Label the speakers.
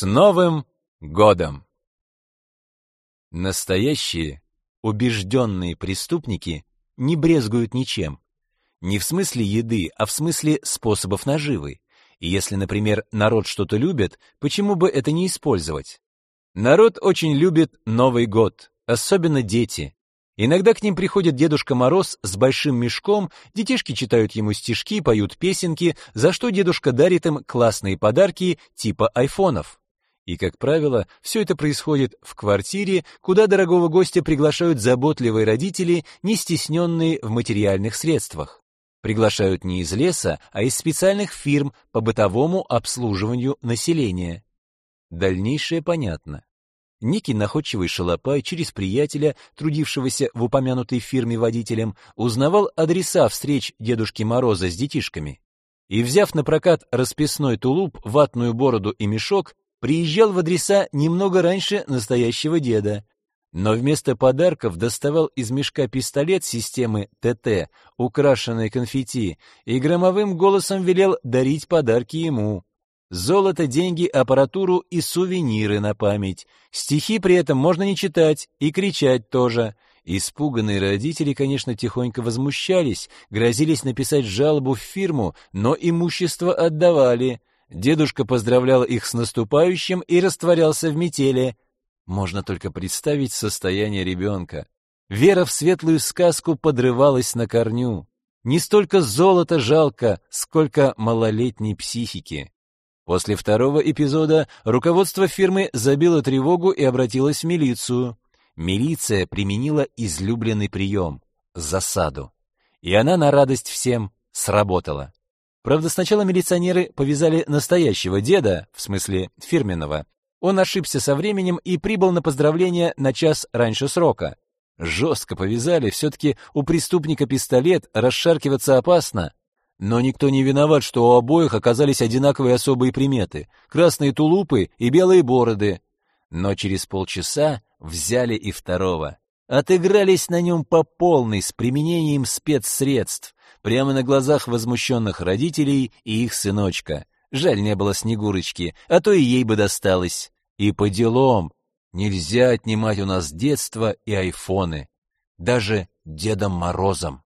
Speaker 1: С Новым годом! Настоящие, убежденные преступники не брезгуют ничем. Не в смысле еды, а в смысле способов наживы. И если, например, народ что-то любит, почему бы это не использовать? Народ очень любит Новый год, особенно дети. Иногда к ним приходит Дедушка Мороз с большим мешком, детишки читают ему стишки, поют песенки, за что дедушка дарит им классные подарки типа айфонов. И, как правило, все это происходит в квартире, куда дорогого гостя приглашают заботливые родители, не стесненные в материальных средствах. Приглашают не из леса, а из специальных фирм по бытовому обслуживанию населения. Дальнейшее понятно. Некий находчивый шалопай через приятеля, трудившегося в упомянутой фирме водителем, узнавал адреса встреч Дедушки Мороза с детишками. И, взяв на прокат расписной тулуп, ватную бороду и мешок, приезжал в адреса немного раньше настоящего деда, но вместо подарков доставал из мешка пистолет системы ТТ, украшенный конфетти, и громовым голосом велел дарить подарки ему. Золото, деньги, аппаратуру и сувениры на память. Стихи при этом можно не читать и кричать тоже. Испуганные родители, конечно, тихонько возмущались, грозились написать жалобу в фирму, но имущество отдавали. Дедушка поздравлял их с наступающим и растворялся в метели. Можно только представить состояние ребенка. Вера в светлую сказку подрывалась на корню. Не столько золота жалко, сколько малолетней психики. После второго эпизода руководство фирмы забило тревогу и обратилось в милицию. Милиция применила излюбленный прием — засаду. И она на радость всем сработала. Правда, сначала милиционеры повязали настоящего деда, в смысле фирменного. Он ошибся со временем и прибыл на поздравление на час раньше срока. Жестко повязали, все-таки у преступника пистолет, расшаркиваться опасно. Но никто не виноват, что у обоих оказались одинаковые особые приметы — красные тулупы и белые бороды. Но через полчаса взяли и второго. Отыгрались на нем по полной с применением спецсредств, прямо на глазах возмущенных родителей и их сыночка. Жаль, не было Снегурочки, а то и ей бы досталось. И по делам. Нельзя отнимать у нас детство и айфоны. Даже Дедом Морозом.